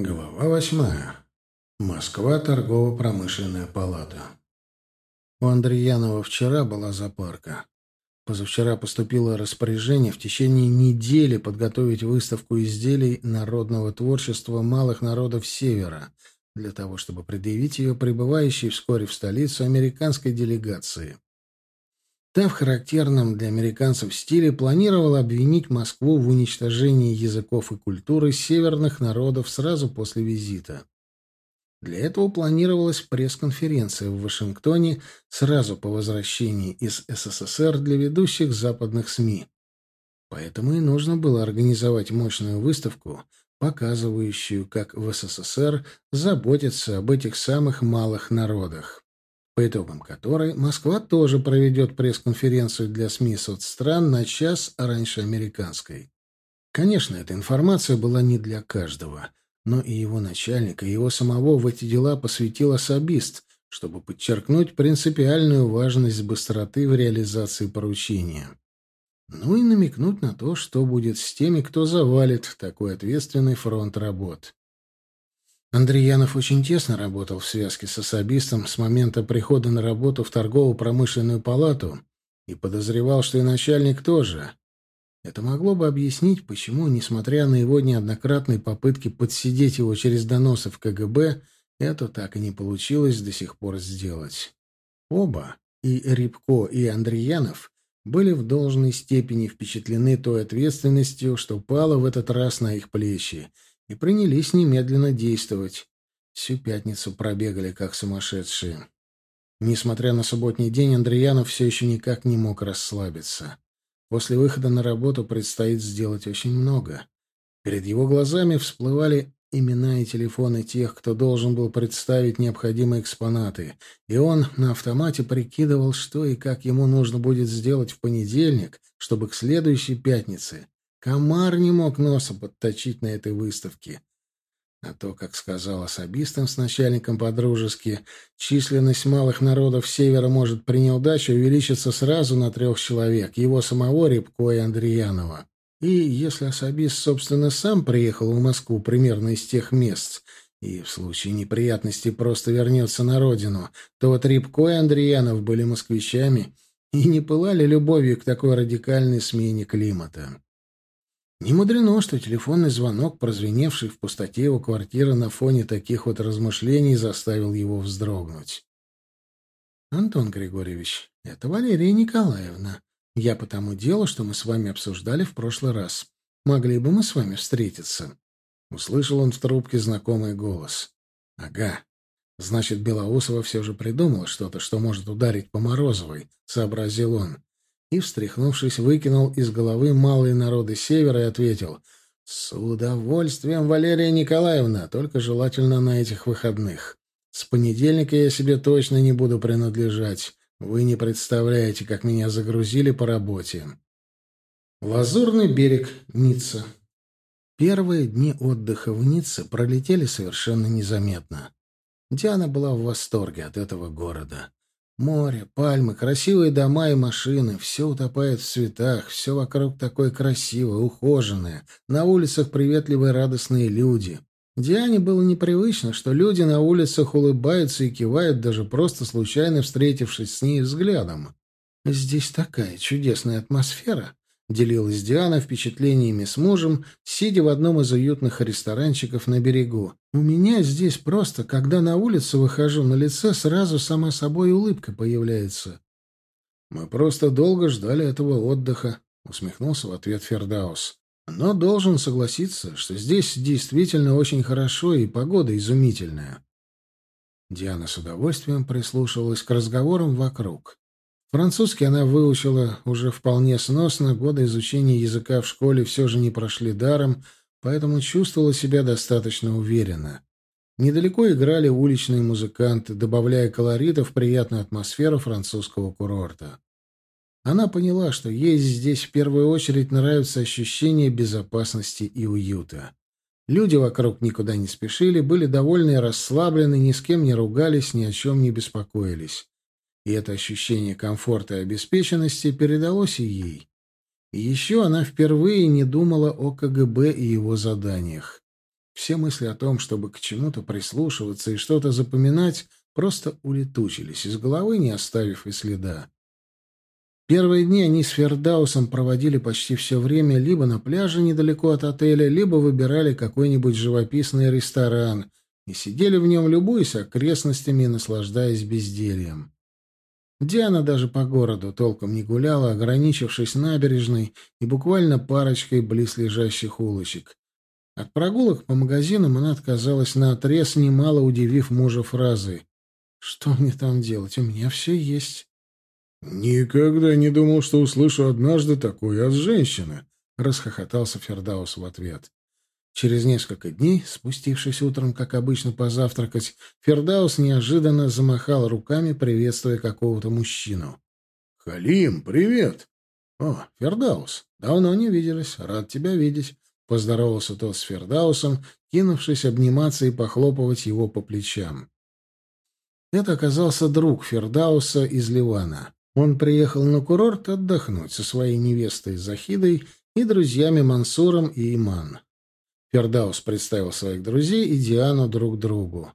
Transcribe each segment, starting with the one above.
Глава восьмая. Москва. Торгово-промышленная палата. У Андреянова вчера была запарка. Позавчера поступило распоряжение в течение недели подготовить выставку изделий народного творчества малых народов Севера для того, чтобы предъявить ее прибывающей вскоре в столицу американской делегации. Та в характерном для американцев стиле планировала обвинить Москву в уничтожении языков и культуры северных народов сразу после визита. Для этого планировалась пресс-конференция в Вашингтоне сразу по возвращении из СССР для ведущих западных СМИ. Поэтому и нужно было организовать мощную выставку, показывающую, как в СССР заботятся об этих самых малых народах по итогам которой Москва тоже проведет пресс-конференцию для СМИ соцстран на час раньше американской. Конечно, эта информация была не для каждого, но и его начальника, и его самого в эти дела посвятил особист, чтобы подчеркнуть принципиальную важность быстроты в реализации поручения. Ну и намекнуть на то, что будет с теми, кто завалит такой ответственный фронт работ. Андреянов очень тесно работал в связке с особистом с момента прихода на работу в торгово-промышленную палату и подозревал, что и начальник тоже. Это могло бы объяснить, почему, несмотря на его неоднократные попытки подсидеть его через доносы в КГБ, это так и не получилось до сих пор сделать. Оба, и Рябко, и Андреянов, были в должной степени впечатлены той ответственностью, что пала в этот раз на их плечи — и принялись немедленно действовать. Всю пятницу пробегали, как сумасшедшие. Несмотря на субботний день, Андреянов все еще никак не мог расслабиться. После выхода на работу предстоит сделать очень много. Перед его глазами всплывали имена и телефоны тех, кто должен был представить необходимые экспонаты, и он на автомате прикидывал, что и как ему нужно будет сделать в понедельник, чтобы к следующей пятнице Комар не мог носа подточить на этой выставке. А то, как сказал особистам с начальником по-дружески, численность малых народов Севера может при неудаче увеличиться сразу на трех человек, его самого Рябко и Андреянова. И если особист, собственно, сам приехал в Москву примерно из тех мест, и в случае неприятностей просто вернется на родину, то вот Рябко и Андреянов были москвичами и не пылали любовью к такой радикальной смене климата. Не мудрено, что телефонный звонок, прозвеневший в пустоте его квартиры на фоне таких вот размышлений, заставил его вздрогнуть. «Антон Григорьевич, это Валерия Николаевна. Я по тому делу, что мы с вами обсуждали в прошлый раз. Могли бы мы с вами встретиться?» Услышал он в трубке знакомый голос. «Ага. Значит, Белоусова все же придумала что-то, что может ударить по Морозовой», — сообразил он и, встряхнувшись, выкинул из головы малые народы севера и ответил «С удовольствием, Валерия Николаевна, только желательно на этих выходных. С понедельника я себе точно не буду принадлежать. Вы не представляете, как меня загрузили по работе». Лазурный берег, Ницца. Первые дни отдыха в Ницце пролетели совершенно незаметно. Диана была в восторге от этого города. Море, пальмы, красивые дома и машины — все утопает в цветах, все вокруг такое красивое, ухоженное. На улицах приветливые радостные люди. Диане было непривычно, что люди на улицах улыбаются и кивают, даже просто случайно встретившись с ней взглядом. Здесь такая чудесная атмосфера. Делилась Диана впечатлениями с мужем, сидя в одном из уютных ресторанчиков на берегу. «У меня здесь просто, когда на улицу выхожу, на лице сразу сама собой улыбка появляется». «Мы просто долго ждали этого отдыха», — усмехнулся в ответ Фердаус. «Но должен согласиться, что здесь действительно очень хорошо и погода изумительная». Диана с удовольствием прислушивалась к разговорам вокруг. Французский она выучила уже вполне сносно, годы изучения языка в школе все же не прошли даром, поэтому чувствовала себя достаточно уверенно. Недалеко играли уличные музыканты, добавляя колорита в приятную атмосферу французского курорта. Она поняла, что ей здесь в первую очередь нравится ощущение безопасности и уюта. Люди вокруг никуда не спешили, были довольны и расслаблены, ни с кем не ругались, ни о чем не беспокоились и это ощущение комфорта и обеспеченности передалось и ей. И еще она впервые не думала о КГБ и его заданиях. Все мысли о том, чтобы к чему-то прислушиваться и что-то запоминать, просто улетучились из головы, не оставив и следа. Первые дни они с Фердаусом проводили почти все время либо на пляже недалеко от отеля, либо выбирали какой-нибудь живописный ресторан и сидели в нем, любуясь окрестностями и наслаждаясь бездельем. Диана даже по городу толком не гуляла, ограничившись набережной и буквально парочкой близлежащих улочек. От прогулок по магазинам она отказалась наотрез, немало удивив мужа фразой «Что мне там делать? У меня все есть». «Никогда не думал, что услышу однажды такое от женщины», — расхохотался Фердаус в ответ. Через несколько дней, спустившись утром, как обычно, позавтракать, Фердаус неожиданно замахал руками, приветствуя какого-то мужчину. «Халим, привет!» «О, Фердаус, давно не виделись, рад тебя видеть», — поздоровался тот с Фердаусом, кинувшись обниматься и похлопывать его по плечам. Это оказался друг Фердауса из Ливана. Он приехал на курорт отдохнуть со своей невестой Захидой и друзьями Мансуром и Иман. Фердаус представил своих друзей и Диану друг другу.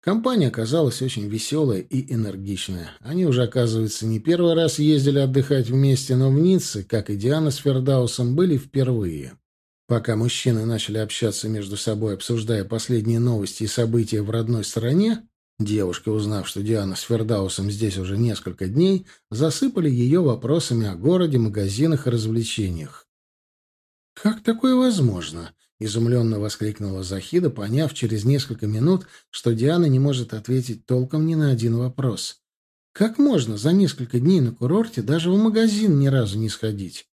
Компания оказалась очень веселая и энергичная. Они уже, оказывается, не первый раз ездили отдыхать вместе, но в Ницце, как и Диана с Фердаусом, были впервые. Пока мужчины начали общаться между собой, обсуждая последние новости и события в родной стране, Девушки, узнав, что Диана с Фердаусом здесь уже несколько дней, засыпали ее вопросами о городе, магазинах и развлечениях. «Как такое возможно?» — изумленно воскликнула Захида, поняв через несколько минут, что Диана не может ответить толком ни на один вопрос. «Как можно за несколько дней на курорте даже в магазин ни разу не сходить?»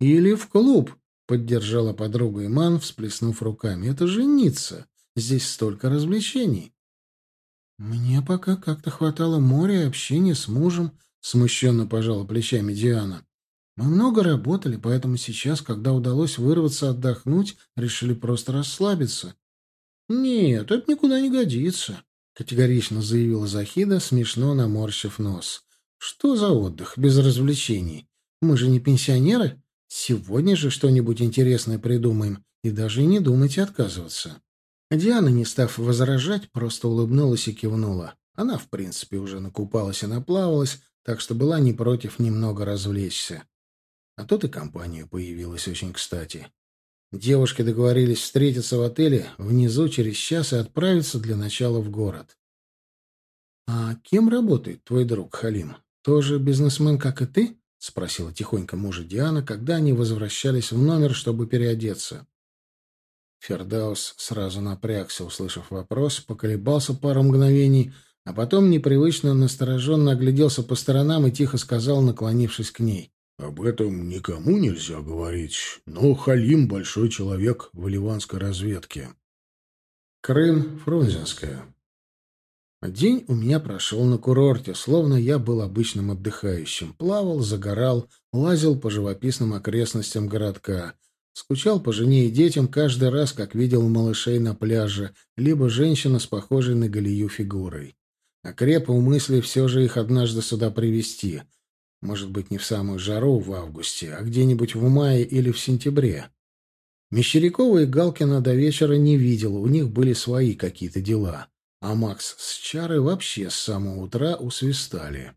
«Или в клуб», — поддержала подругу Иман, всплеснув руками. «Это же Ницца. Здесь столько развлечений». «Мне пока как-то хватало моря и общения с мужем», — смущенно пожала плечами Диана. «Мы много работали, поэтому сейчас, когда удалось вырваться отдохнуть, решили просто расслабиться». «Нет, это никуда не годится», — категорично заявила Захида, смешно наморщив нос. «Что за отдых без развлечений? Мы же не пенсионеры. Сегодня же что-нибудь интересное придумаем, и даже не думайте отказываться». Диана, не став возражать, просто улыбнулась и кивнула. Она, в принципе, уже накупалась и наплавалась, так что была не против немного развлечься. А тут и компания появилась очень кстати. Девушки договорились встретиться в отеле внизу через час и отправиться для начала в город. «А кем работает твой друг Халим? Тоже бизнесмен, как и ты?» — спросила тихонько мужа Диана, когда они возвращались в номер, чтобы переодеться. Фердаус сразу напрягся, услышав вопрос, поколебался пару мгновений, а потом непривычно настороженно огляделся по сторонам и тихо сказал, наклонившись к ней. «Об этом никому нельзя говорить, но Халим — большой человек в ливанской разведке». Крым, Фрунзенская. День у меня прошел на курорте, словно я был обычным отдыхающим. Плавал, загорал, лазил по живописным окрестностям городка — Скучал по жене и детям каждый раз, как видел малышей на пляже, либо женщина с похожей на Галию фигурой. Окреп у мысли все же их однажды сюда привести. Может быть, не в самую жару в августе, а где-нибудь в мае или в сентябре. Мещерякова и Галкина до вечера не видел, у них были свои какие-то дела. А Макс с Чарой вообще с самого утра усвистали.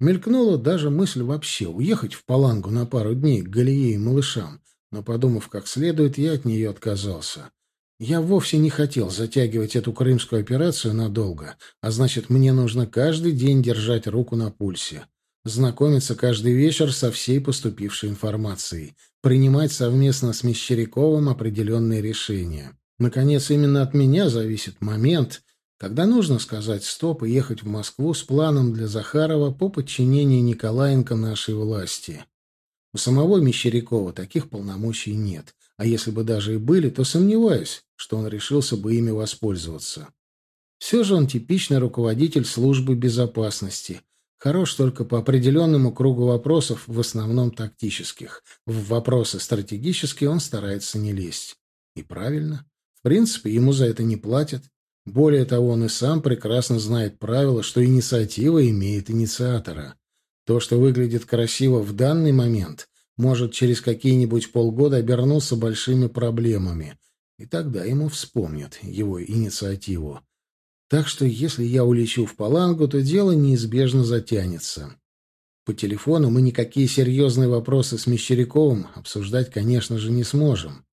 Мелькнула даже мысль вообще уехать в Палангу на пару дней к Галие и малышам, но, подумав как следует, я от нее отказался. Я вовсе не хотел затягивать эту крымскую операцию надолго, а значит, мне нужно каждый день держать руку на пульсе, знакомиться каждый вечер со всей поступившей информацией, принимать совместно с Мещеряковым определенные решения. Наконец, именно от меня зависит момент, когда нужно сказать «стоп» и ехать в Москву с планом для Захарова по подчинению Николаенко нашей власти. У самого Мещерякова таких полномочий нет, а если бы даже и были, то сомневаюсь, что он решился бы ими воспользоваться. Все же он типичный руководитель службы безопасности, хорош только по определенному кругу вопросов, в основном тактических. В вопросы стратегические он старается не лезть. И правильно. В принципе, ему за это не платят. Более того, он и сам прекрасно знает правило, что инициатива имеет инициатора. То, что выглядит красиво в данный момент, может через какие-нибудь полгода обернуться большими проблемами. и тогда ему вспомнят его инициативу. Так что если я улечу в Палангу, то дело неизбежно затянется. По телефону мы никакие серьезные вопросы с Мещеряковым обсуждать, конечно же, не сможем.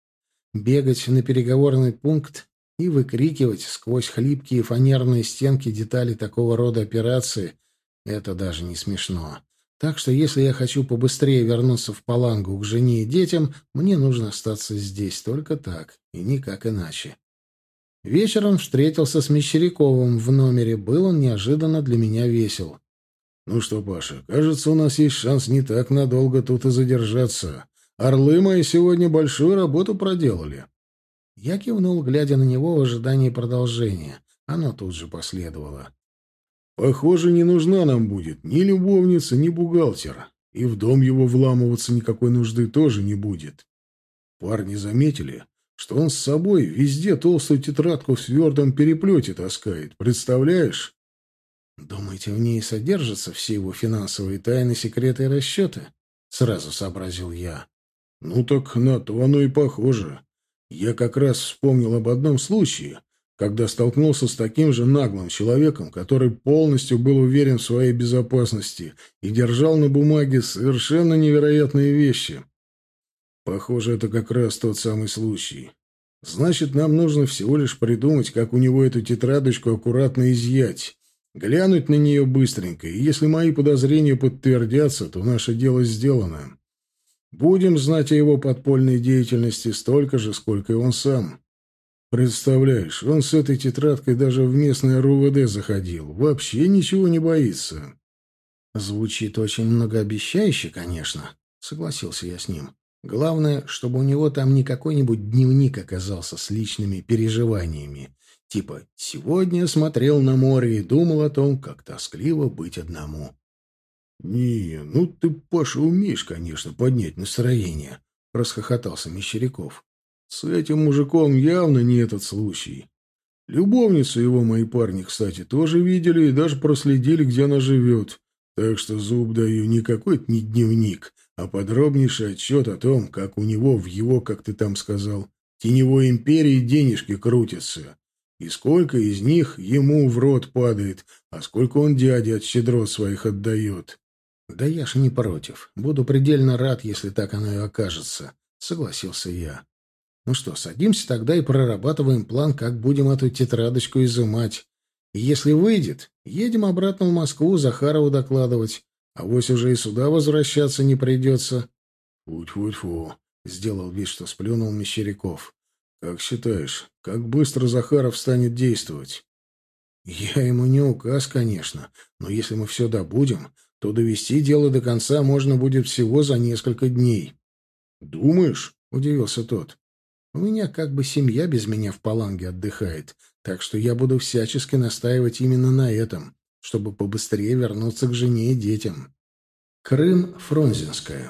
Бегать на переговорный пункт и выкрикивать сквозь хлипкие фанерные стенки детали такого рода операции — это даже не смешно. Так что если я хочу побыстрее вернуться в Палангу к жене и детям, мне нужно остаться здесь только так и никак иначе. Вечером встретился с Мещеряковым в номере. Был он неожиданно для меня весел. «Ну что, Паша, кажется, у нас есть шанс не так надолго тут и задержаться. Орлы мои сегодня большую работу проделали». Я кивнул, глядя на него в ожидании продолжения. Оно тут же последовало. «Похоже, не нужна нам будет ни любовница, ни бухгалтер. И в дом его вламываться никакой нужды тоже не будет. Парни заметили, что он с собой везде толстую тетрадку в твердом переплете таскает. Представляешь?» «Думаете, в ней содержатся все его финансовые тайны, секреты и расчеты?» — сразу сообразил я. «Ну так на то оно и похоже. Я как раз вспомнил об одном случае, когда столкнулся с таким же наглым человеком, который полностью был уверен в своей безопасности и держал на бумаге совершенно невероятные вещи. Похоже, это как раз тот самый случай. Значит, нам нужно всего лишь придумать, как у него эту тетрадочку аккуратно изъять, глянуть на нее быстренько, и если мои подозрения подтвердятся, то наше дело сделано. Будем знать о его подпольной деятельности столько же, сколько и он сам. Представляешь, он с этой тетрадкой даже в местное РУВД заходил. Вообще ничего не боится. Звучит очень многообещающе, конечно, согласился я с ним. Главное, чтобы у него там не какой-нибудь дневник оказался с личными переживаниями. Типа «Сегодня смотрел на море и думал о том, как тоскливо быть одному». «Не, ну ты, Паша, умеешь, конечно, поднять настроение», — расхохотался Мещеряков. «С этим мужиком явно не этот случай. Любовницу его мои парни, кстати, тоже видели и даже проследили, где она живет. Так что зуб даю не какой-то не дневник, а подробнейший отчет о том, как у него в его, как ты там сказал, теневой империи денежки крутятся, и сколько из них ему в рот падает, а сколько он дяде от щедрот своих отдает. «Да я ж не против. Буду предельно рад, если так оно и окажется», — согласился я. «Ну что, садимся тогда и прорабатываем план, как будем эту тетрадочку изымать. Если выйдет, едем обратно в Москву Захарову докладывать. А вось уже и сюда возвращаться не придется». «Фу-фу-фу», — сделал вид, что сплюнул Мещеряков. «Как считаешь, как быстро Захаров станет действовать?» «Я ему не указ, конечно, но если мы все добудем, то довести дело до конца можно будет всего за несколько дней. «Думаешь?» — удивился тот. «У меня как бы семья без меня в Паланге отдыхает, так что я буду всячески настаивать именно на этом, чтобы побыстрее вернуться к жене и детям». Крым, Фрунзенская.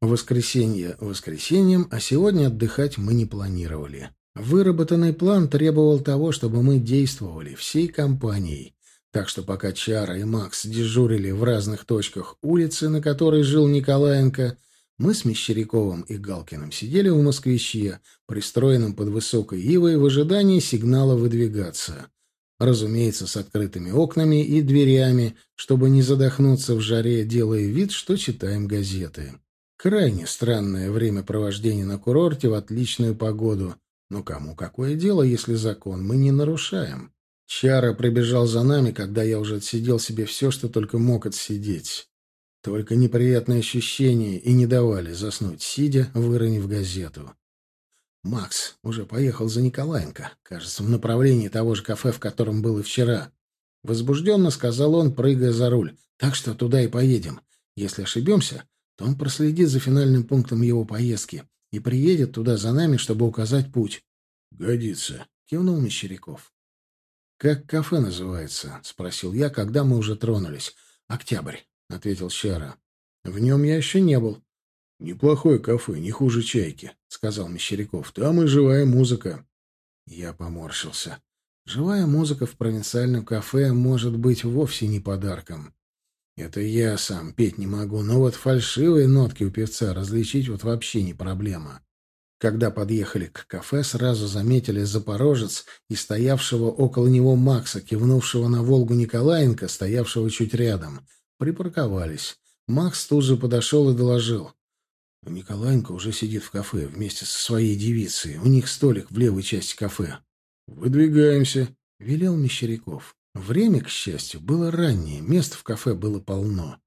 Воскресенье воскресеньем, а сегодня отдыхать мы не планировали. Выработанный план требовал того, чтобы мы действовали всей компанией, так что пока Чара и Макс дежурили в разных точках улицы, на которой жил Николаенко, мы с Мещеряковым и Галкиным сидели в «Москвище», пристроенном под высокой ивой в ожидании сигнала выдвигаться. Разумеется, с открытыми окнами и дверями, чтобы не задохнуться в жаре, делая вид, что читаем газеты. Крайне странное времяпровождение на курорте в отличную погоду. Но кому какое дело, если закон мы не нарушаем? Чара прибежал за нами, когда я уже отсидел себе все, что только мог отсидеть. Только неприятные ощущения и не давали заснуть, сидя, выронив газету. Макс уже поехал за Николаенко, кажется, в направлении того же кафе, в котором был и вчера. Возбужденно сказал он, прыгая за руль. Так что туда и поедем. Если ошибемся, то он проследит за финальным пунктом его поездки и приедет туда за нами, чтобы указать путь. — Годится, — кивнул Мещеряков. «Как кафе называется?» — спросил я, когда мы уже тронулись. «Октябрь», — ответил Щара. «В нем я еще не был». «Неплохое кафе, не хуже чайки», — сказал Мещеряков. «Там и живая музыка». Я поморщился. Живая музыка в провинциальном кафе может быть вовсе не подарком. Это я сам петь не могу, но вот фальшивые нотки у певца различить вот вообще не проблема. Когда подъехали к кафе, сразу заметили Запорожец и стоявшего около него Макса, кивнувшего на «Волгу» Николаенко, стоявшего чуть рядом. Припарковались. Макс тут же подошел и доложил. Николаенко уже сидит в кафе вместе со своей девицей. У них столик в левой части кафе. «Выдвигаемся», — велел Мещеряков. Время, к счастью, было раннее, мест в кафе было полно.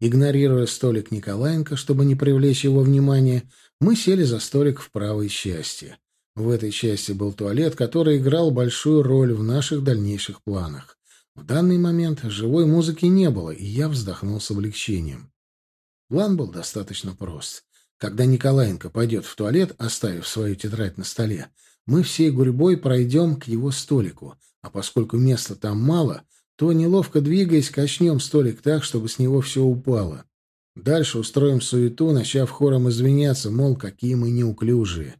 Игнорируя столик Николаенко, чтобы не привлечь его внимания, мы сели за столик в правой части. В этой части был туалет, который играл большую роль в наших дальнейших планах. В данный момент живой музыки не было, и я вздохнул с облегчением. План был достаточно прост. Когда Николаенко пойдет в туалет, оставив свою тетрадь на столе, мы всей гурьбой пройдем к его столику, а поскольку места там мало, то, неловко двигаясь, качнем столик так, чтобы с него все упало. Дальше устроим суету, начав хором извиняться, мол, какие мы неуклюжие.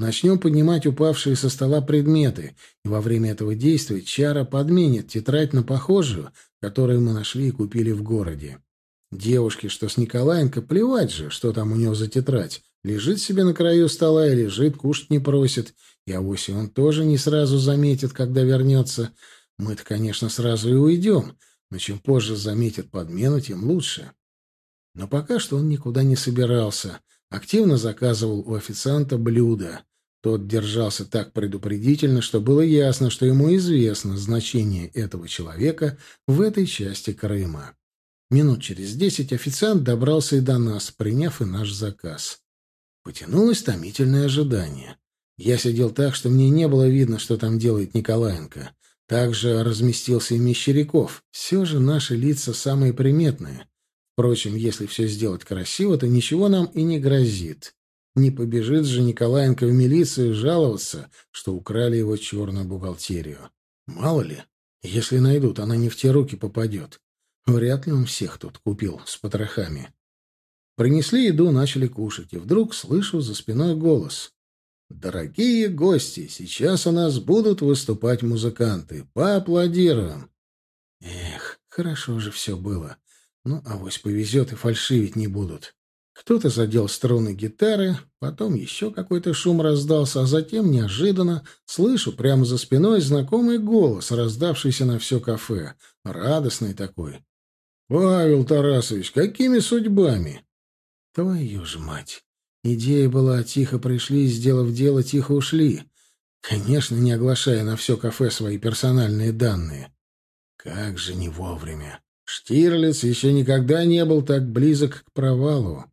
Начнем поднимать упавшие со стола предметы, и во время этого действия Чара подменит тетрадь на похожую, которую мы нашли и купили в городе. Девушке, что с Николаенко, плевать же, что там у него за тетрадь. Лежит себе на краю стола и лежит, кушать не просит. И авось он тоже не сразу заметит, когда вернется. Мы-то, конечно, сразу и уйдем, но чем позже заметит подмену, тем лучше. Но пока что он никуда не собирался. Активно заказывал у официанта блюда. Тот держался так предупредительно, что было ясно, что ему известно значение этого человека в этой части Крыма. Минут через десять официант добрался и до нас, приняв и наш заказ. Потянулось томительное ожидание. Я сидел так, что мне не было видно, что там делает Николаенко. Также разместился и Мещеряков. Все же наши лица самые приметные. Впрочем, если все сделать красиво, то ничего нам и не грозит. Не побежит же Николаенко в милицию жаловаться, что украли его черную бухгалтерию. Мало ли, если найдут, она не в те руки попадет. Вряд ли он всех тут купил с потрохами. Принесли еду, начали кушать, и вдруг слышу за спиной голос. «Дорогие гости, сейчас у нас будут выступать музыканты. Поаплодируем!» Эх, хорошо же все было. Ну, авось повезет и фальшивить не будут. Кто-то задел струны гитары, потом еще какой-то шум раздался, а затем неожиданно слышу прямо за спиной знакомый голос, раздавшийся на все кафе. Радостный такой. «Павел Тарасович, какими судьбами?» «Твою ж мать! Идея была, тихо пришли, сделав дело, тихо ушли. Конечно, не оглашая на все кафе свои персональные данные. Как же не вовремя. Штирлиц еще никогда не был так близок к провалу.